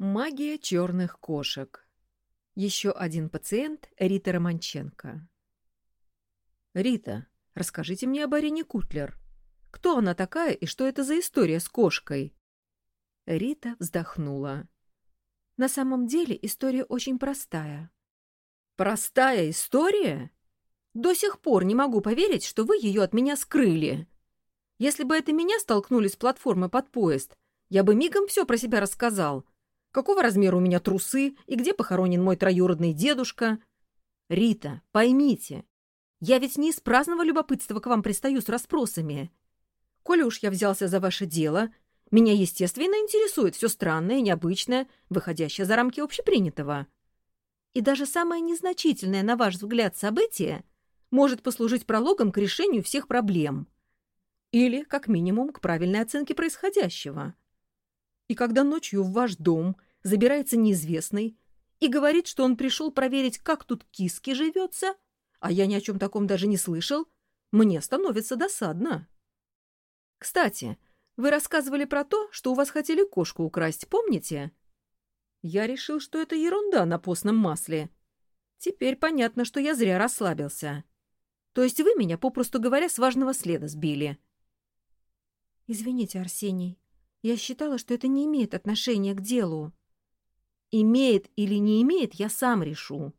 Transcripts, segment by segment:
Магия черных кошек. Еще один пациент Рита Романченко. «Рита, расскажите мне об Арине Кутлер. Кто она такая и что это за история с кошкой?» Рита вздохнула. «На самом деле история очень простая». «Простая история? До сих пор не могу поверить, что вы ее от меня скрыли. Если бы это меня столкнули с платформы под поезд, я бы мигом все про себя рассказал» какого размера у меня трусы и где похоронен мой троюродный дедушка. Рита, поймите, я ведь не из праздного любопытства к вам пристаю с расспросами. Коли уж я взялся за ваше дело, меня, естественно, интересует все странное, необычное, выходящее за рамки общепринятого. И даже самое незначительное, на ваш взгляд, событие может послужить прологом к решению всех проблем. Или, как минимум, к правильной оценке происходящего. И когда ночью в ваш дом забирается неизвестный и говорит, что он пришел проверить, как тут киски живется, а я ни о чем таком даже не слышал, мне становится досадно. Кстати, вы рассказывали про то, что у вас хотели кошку украсть, помните? Я решил, что это ерунда на постном масле. Теперь понятно, что я зря расслабился. То есть вы меня, попросту говоря, с важного следа сбили. Извините, Арсений, я считала, что это не имеет отношения к делу. Имеет или не имеет, я сам решу.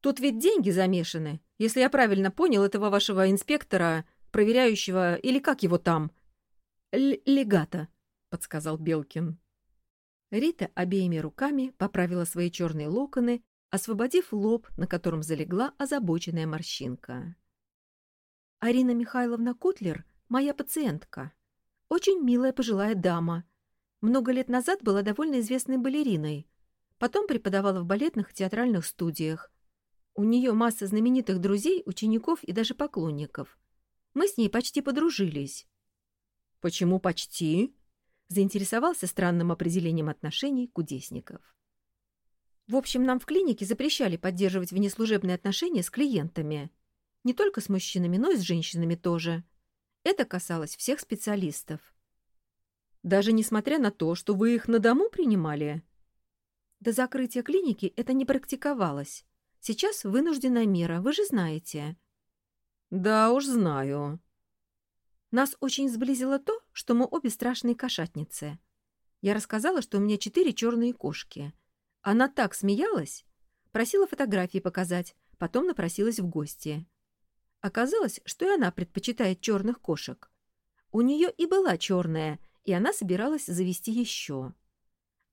Тут ведь деньги замешаны, если я правильно понял этого вашего инспектора, проверяющего, или как его там? Л Легата, — подсказал Белкин. Рита обеими руками поправила свои черные локоны, освободив лоб, на котором залегла озабоченная морщинка. «Арина Михайловна Котлер — моя пациентка», очень милая пожилая дама. Много лет назад была довольно известной балериной. Потом преподавала в балетных и театральных студиях. У нее масса знаменитых друзей, учеников и даже поклонников. Мы с ней почти подружились. «Почему почти?» — заинтересовался странным определением отношений кудесников. В общем, нам в клинике запрещали поддерживать внеслужебные отношения с клиентами. Не только с мужчинами, но и с женщинами тоже. Это касалось всех специалистов. Даже несмотря на то, что вы их на дому принимали? До закрытия клиники это не практиковалось. Сейчас вынужденная мера, вы же знаете. Да уж знаю. Нас очень сблизило то, что мы обе страшные кошатницы. Я рассказала, что у меня четыре черные кошки. Она так смеялась, просила фотографии показать, потом напросилась в гости. Оказалось, что и она предпочитает черных кошек. У нее и была черная, и она собиралась завести еще.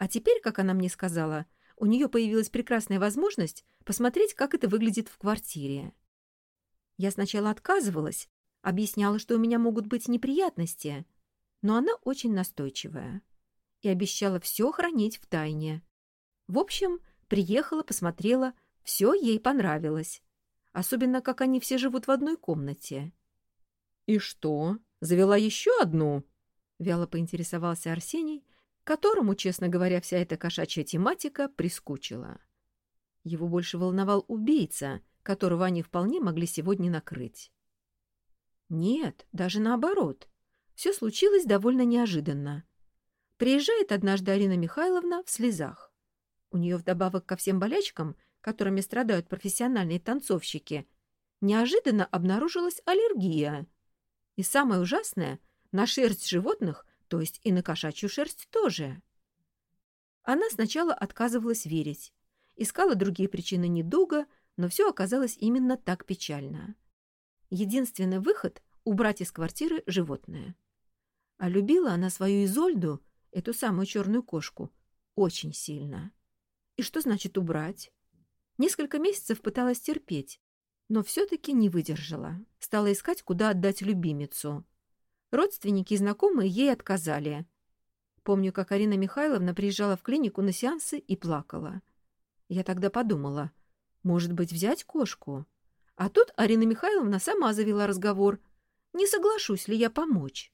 А теперь, как она мне сказала, у нее появилась прекрасная возможность посмотреть, как это выглядит в квартире. Я сначала отказывалась, объясняла, что у меня могут быть неприятности, но она очень настойчивая и обещала все хранить в тайне. В общем, приехала, посмотрела, все ей понравилось. Особенно, как они все живут в одной комнате. — И что, завела еще одну? — вяло поинтересовался Арсений, которому, честно говоря, вся эта кошачья тематика прискучила. Его больше волновал убийца, которого они вполне могли сегодня накрыть. Нет, даже наоборот. Все случилось довольно неожиданно. Приезжает однажды Арина Михайловна в слезах. У нее вдобавок ко всем болячкам — которыми страдают профессиональные танцовщики, неожиданно обнаружилась аллергия. И самое ужасное — на шерсть животных, то есть и на кошачью шерсть тоже. Она сначала отказывалась верить, искала другие причины недуга, но все оказалось именно так печально. Единственный выход — убрать из квартиры животное. А любила она свою Изольду, эту самую черную кошку, очень сильно. И что значит убрать? Несколько месяцев пыталась терпеть, но все-таки не выдержала. Стала искать, куда отдать любимицу. Родственники и знакомые ей отказали. Помню, как Арина Михайловна приезжала в клинику на сеансы и плакала. Я тогда подумала, может быть, взять кошку? А тут Арина Михайловна сама завела разговор. Не соглашусь ли я помочь?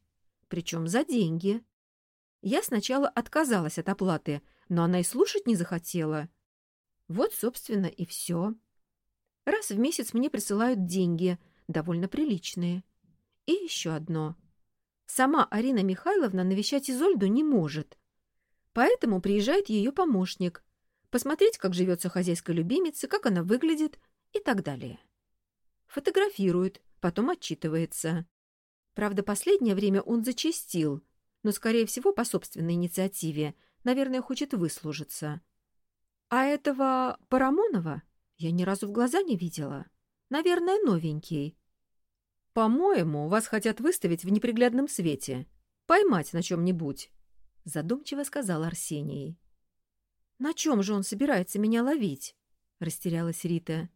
Причем за деньги. Я сначала отказалась от оплаты, но она и слушать не захотела. Вот, собственно, и все. Раз в месяц мне присылают деньги, довольно приличные. И еще одно. Сама Арина Михайловна навещать Изольду не может. Поэтому приезжает ее помощник, посмотреть, как живется хозяйской любимице, как она выглядит и так далее. Фотографирует, потом отчитывается. Правда, последнее время он зачастил, но, скорее всего, по собственной инициативе, наверное, хочет выслужиться. А этого Парамонова я ни разу в глаза не видела. Наверное, новенький. «По-моему, вас хотят выставить в неприглядном свете. Поймать на чем-нибудь», — задумчиво сказал Арсений. «На чем же он собирается меня ловить?» — растерялась Рита.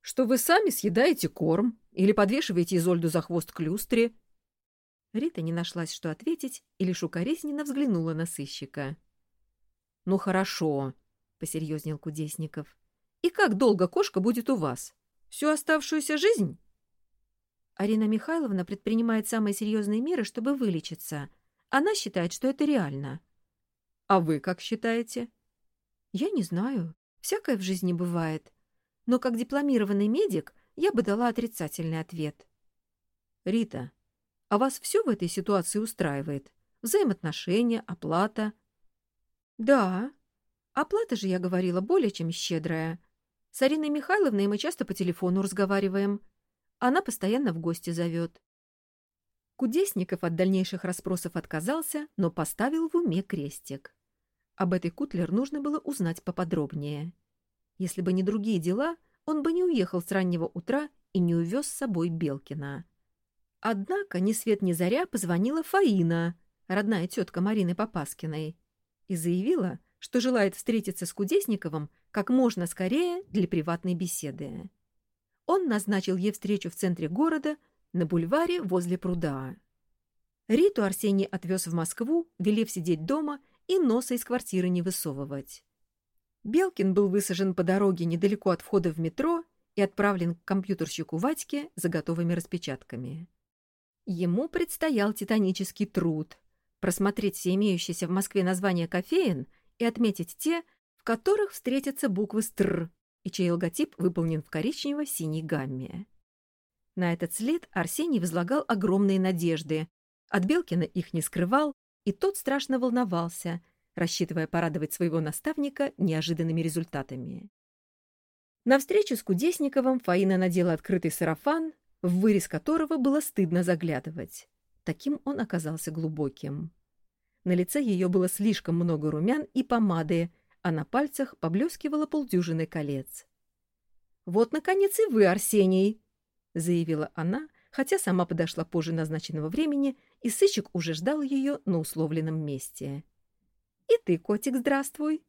«Что вы сами съедаете корм или подвешиваете Изольду за хвост к люстре?» Рита не нашлась, что ответить, и лишь укоризненно взглянула на сыщика. «Ну хорошо», — посерьезнел Кудесников. «И как долго кошка будет у вас? Всю оставшуюся жизнь?» Арина Михайловна предпринимает самые серьезные меры, чтобы вылечиться. Она считает, что это реально. «А вы как считаете?» Я не знаю. Всякое в жизни бывает. Но как дипломированный медик я бы дала отрицательный ответ. Рита, а вас все в этой ситуации устраивает? Взаимоотношения, оплата? Да. Оплата же, я говорила, более чем щедрая. С Ариной Михайловной мы часто по телефону разговариваем. Она постоянно в гости зовет. Кудесников от дальнейших расспросов отказался, но поставил в уме крестик. Об этой Кутлер нужно было узнать поподробнее. Если бы не другие дела, он бы не уехал с раннего утра и не увез с собой Белкина. Однако ни свет ни заря позвонила Фаина, родная тетка Марины Попаскиной, и заявила, что желает встретиться с Кудесниковым как можно скорее для приватной беседы. Он назначил ей встречу в центре города на бульваре возле пруда. Риту Арсений отвез в Москву, велев сидеть дома и носа из квартиры не высовывать. Белкин был высажен по дороге недалеко от входа в метро и отправлен к компьютерщику Вадьке за готовыми распечатками. Ему предстоял титанический труд — просмотреть все имеющиеся в Москве названия кофеин и отметить те, в которых встретятся буквы «стр», и чей логотип выполнен в коричнево-синей гамме. На этот след Арсений возлагал огромные надежды. От Белкина их не скрывал, и тот страшно волновался, рассчитывая порадовать своего наставника неожиданными результатами. На встречу с Кудесниковым Фаина надела открытый сарафан, в вырез которого было стыдно заглядывать. Таким он оказался глубоким. На лице ее было слишком много румян и помады, а на пальцах поблескивало полдюжины колец. «Вот, наконец, и вы, Арсений!» — заявила она, хотя сама подошла позже назначенного времени и сыщик уже ждал ее на условленном месте. «И ты, котик, здравствуй.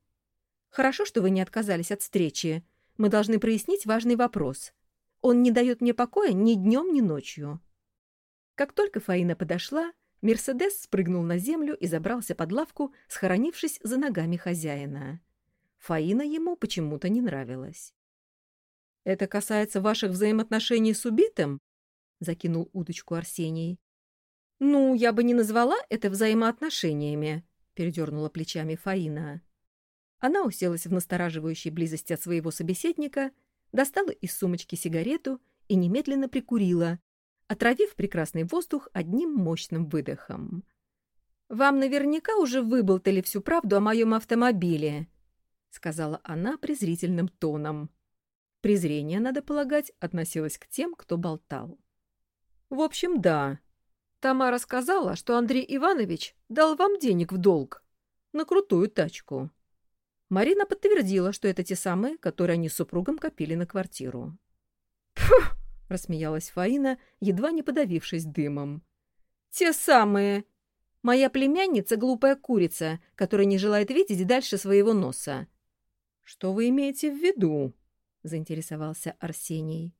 Хорошо, что вы не отказались от встречи. Мы должны прояснить важный вопрос. Он не дает мне покоя ни днем, ни ночью». Как только Фаина подошла, Мерседес спрыгнул на землю и забрался под лавку, схоронившись за ногами хозяина. Фаина ему почему-то не нравилась. «Это касается ваших взаимоотношений с убитым?» — закинул удочку Арсений. «Ну, я бы не назвала это взаимоотношениями», — передернула плечами Фаина. Она уселась в настораживающей близости от своего собеседника, достала из сумочки сигарету и немедленно прикурила, отравив прекрасный воздух одним мощным выдохом. «Вам наверняка уже выболтали всю правду о моем автомобиле», — сказала она презрительным тоном. Презрение, надо полагать, относилось к тем, кто болтал. «В общем, да», Тамара сказала, что Андрей Иванович дал вам денег в долг на крутую тачку. Марина подтвердила, что это те самые, которые они с супругом копили на квартиру. «Пф!» — рассмеялась Фаина, едва не подавившись дымом. «Те самые! Моя племянница — глупая курица, которая не желает видеть дальше своего носа». «Что вы имеете в виду?» — заинтересовался Арсений.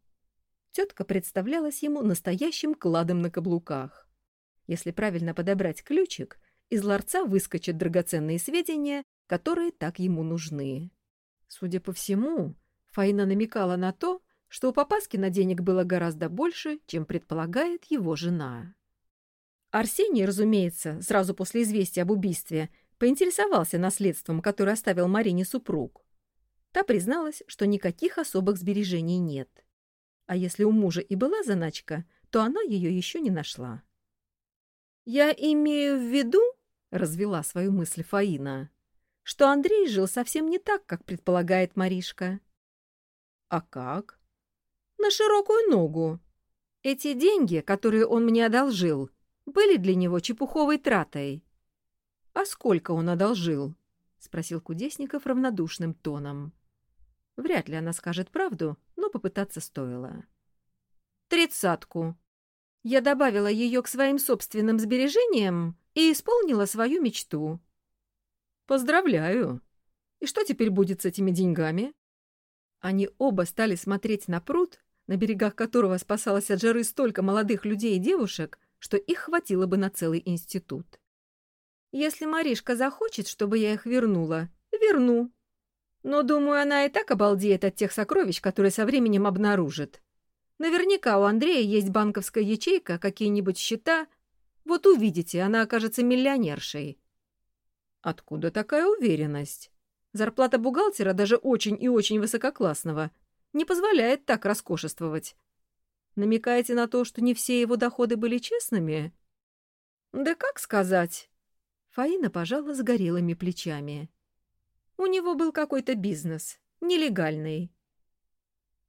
Тетка представлялась ему настоящим кладом на каблуках. Если правильно подобрать ключик, из ларца выскочат драгоценные сведения, которые так ему нужны. Судя по всему, Фаина намекала на то, что у Попаскина денег было гораздо больше, чем предполагает его жена. Арсений, разумеется, сразу после известия об убийстве, поинтересовался наследством, которое оставил Марине супруг. Та призналась, что никаких особых сбережений нет. А если у мужа и была заначка, то она ее еще не нашла. «Я имею в виду, — развела свою мысль Фаина, что Андрей жил совсем не так, как предполагает Маришка. А как? На широкую ногу. Эти деньги, которые он мне одолжил, были для него чепуховой тратой. — А сколько он одолжил? — спросил Кудесников равнодушным тоном. Вряд ли она скажет правду, но попытаться стоило. — Тридцатку. Я добавила ее к своим собственным сбережениям и исполнила свою мечту. «Поздравляю! И что теперь будет с этими деньгами?» Они оба стали смотреть на пруд, на берегах которого спасалось от жары столько молодых людей и девушек, что их хватило бы на целый институт. «Если Маришка захочет, чтобы я их вернула, верну. Но, думаю, она и так обалдеет от тех сокровищ, которые со временем обнаружит. Наверняка у Андрея есть банковская ячейка, какие-нибудь счета. Вот увидите, она окажется миллионершей. Откуда такая уверенность? Зарплата бухгалтера, даже очень и очень высококлассного, не позволяет так роскошествовать. Намекаете на то, что не все его доходы были честными? Да как сказать? Фаина пожала загорелыми плечами. У него был какой-то бизнес, нелегальный.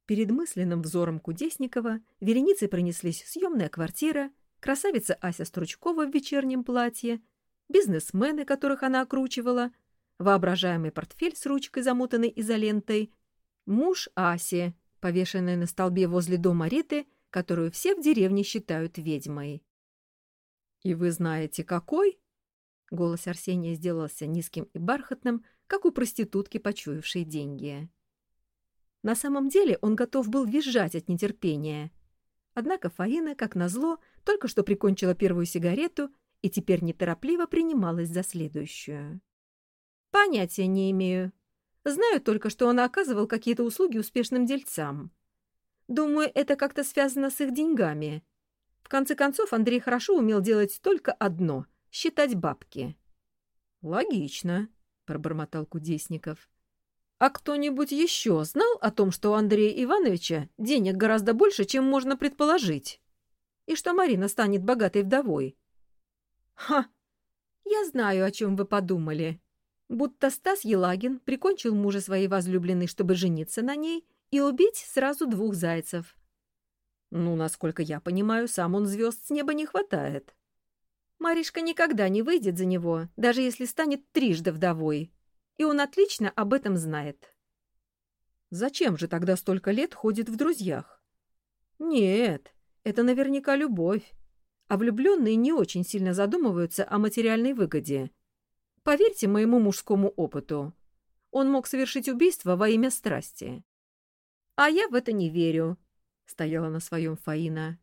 Перед мысленным взором Кудесникова вереницей пронеслись съемная квартира, красавица Ася Стручкова в вечернем платье, бизнесмены, которых она окручивала, воображаемый портфель с ручкой, замотанной изолентой, муж Аси, повешенный на столбе возле дома Риты, которую все в деревне считают ведьмой. «И вы знаете, какой?» Голос Арсения сделался низким и бархатным, как у проститутки, почуявшей деньги. На самом деле он готов был визжать от нетерпения. Однако Фаина, как назло, только что прикончила первую сигарету и теперь неторопливо принималась за следующую. «Понятия не имею. Знаю только, что он оказывал какие-то услуги успешным дельцам. Думаю, это как-то связано с их деньгами. В конце концов, Андрей хорошо умел делать только одно — считать бабки». «Логично», — пробормотал Кудесников. А кто-нибудь еще знал о том, что у Андрея Ивановича денег гораздо больше, чем можно предположить? И что Марина станет богатой вдовой? Ха! Я знаю, о чем вы подумали. Будто Стас Елагин прикончил мужа своей возлюбленной, чтобы жениться на ней и убить сразу двух зайцев. Ну, насколько я понимаю, сам он звезд с неба не хватает. Маришка никогда не выйдет за него, даже если станет трижды вдовой и он отлично об этом знает. Зачем же тогда столько лет ходит в друзьях? Нет, это наверняка любовь, а влюбленные не очень сильно задумываются о материальной выгоде. Поверьте моему мужскому опыту. Он мог совершить убийство во имя страсти. — А я в это не верю, — стояла на своем Фаина.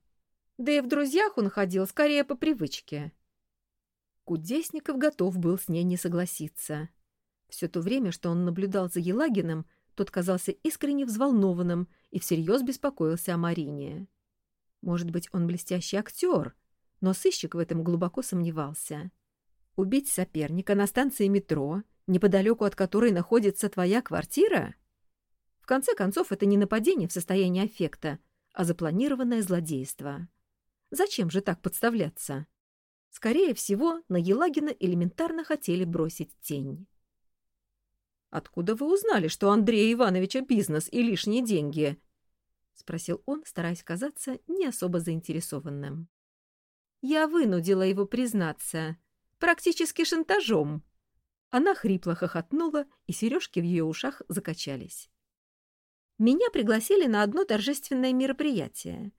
Да и в друзьях он ходил скорее по привычке. Кудесников готов был с ней не согласиться. Все то время, что он наблюдал за Елагиным, тот казался искренне взволнованным и всерьез беспокоился о Марине. Может быть, он блестящий актер, но сыщик в этом глубоко сомневался. Убить соперника на станции метро, неподалеку от которой находится твоя квартира? В конце концов, это не нападение в состоянии аффекта, а запланированное злодейство. Зачем же так подставляться? Скорее всего, на Елагина элементарно хотели бросить тень. «Откуда вы узнали, что Андрея Ивановича бизнес и лишние деньги?» — спросил он, стараясь казаться не особо заинтересованным. «Я вынудила его признаться. Практически шантажом». Она хрипло хохотнула, и сережки в ее ушах закачались. «Меня пригласили на одно торжественное мероприятие,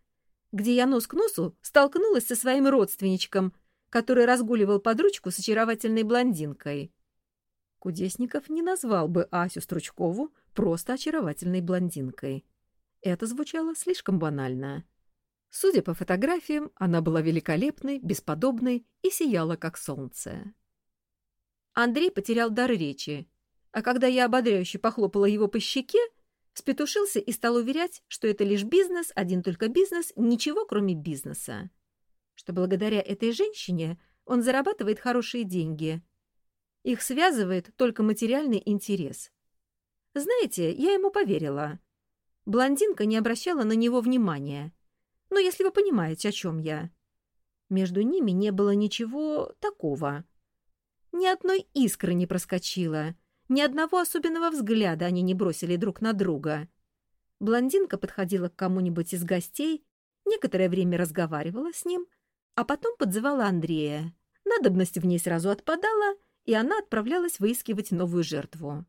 где я нос к носу столкнулась со своим родственничком, который разгуливал под ручку с очаровательной блондинкой». Кудесников не назвал бы Асю Стручкову просто очаровательной блондинкой. Это звучало слишком банально. Судя по фотографиям, она была великолепной, бесподобной и сияла, как солнце. Андрей потерял дар речи, а когда я ободряюще похлопала его по щеке, спетушился и стал уверять, что это лишь бизнес, один только бизнес, ничего кроме бизнеса. Что благодаря этой женщине он зарабатывает хорошие деньги — их связывает только материальный интерес. Знаете, я ему поверила. Блондинка не обращала на него внимания. Но если вы понимаете, о чем я. Между ними не было ничего такого. Ни одной искры не проскочило, Ни одного особенного взгляда они не бросили друг на друга. Блондинка подходила к кому-нибудь из гостей, некоторое время разговаривала с ним, а потом подзывала Андрея. Надобность в ней сразу отпадала, и она отправлялась выискивать новую жертву.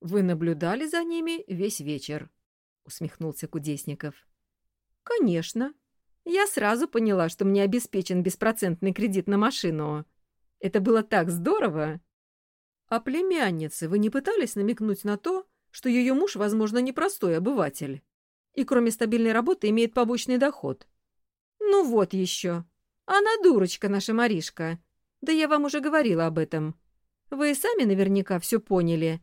«Вы наблюдали за ними весь вечер», — усмехнулся Кудесников. «Конечно. Я сразу поняла, что мне обеспечен беспроцентный кредит на машину. Это было так здорово!» «А племяннице вы не пытались намекнуть на то, что ее муж, возможно, непростой обыватель, и кроме стабильной работы имеет побочный доход?» «Ну вот еще. Она дурочка, наша Маришка. Да я вам уже говорила об этом. Вы и сами наверняка все поняли.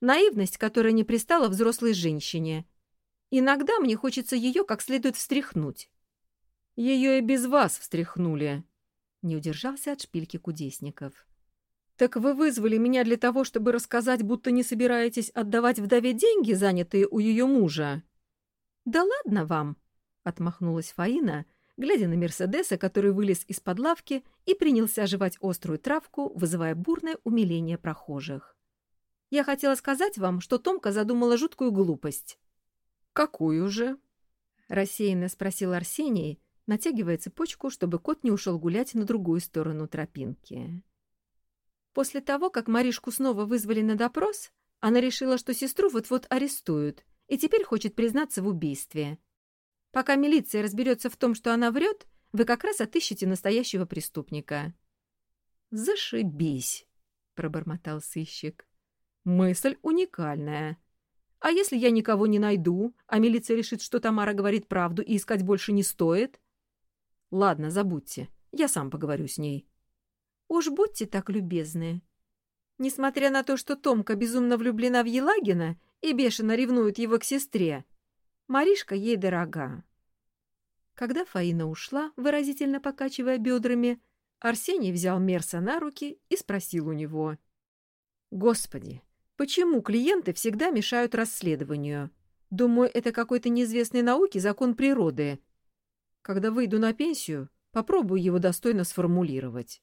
Наивность, которая не пристала взрослой женщине. Иногда мне хочется ее как следует встряхнуть». «Ее и без вас встряхнули», — не удержался от шпильки кудесников. «Так вы вызвали меня для того, чтобы рассказать, будто не собираетесь отдавать вдове деньги, занятые у ее мужа?» «Да ладно вам!» — отмахнулась Фаина, глядя на Мерседеса, который вылез из-под лавки и принялся жевать острую травку, вызывая бурное умиление прохожих. «Я хотела сказать вам, что Томка задумала жуткую глупость». «Какую же?» — рассеянно спросил Арсений, натягивая цепочку, чтобы кот не ушел гулять на другую сторону тропинки. После того, как Маришку снова вызвали на допрос, она решила, что сестру вот-вот арестуют, и теперь хочет признаться в убийстве. Пока милиция разберется в том, что она врет, вы как раз отыщете настоящего преступника. «Зашибись!» — пробормотал сыщик. «Мысль уникальная. А если я никого не найду, а милиция решит, что Тамара говорит правду и искать больше не стоит? Ладно, забудьте. Я сам поговорю с ней. Уж будьте так любезны. Несмотря на то, что Томка безумно влюблена в Елагина и бешено ревнует его к сестре, Маришка ей дорога. Когда Фаина ушла, выразительно покачивая бедрами, Арсений взял Мерса на руки и спросил у него. «Господи, почему клиенты всегда мешают расследованию? Думаю, это какой-то неизвестный науке закон природы. Когда выйду на пенсию, попробую его достойно сформулировать».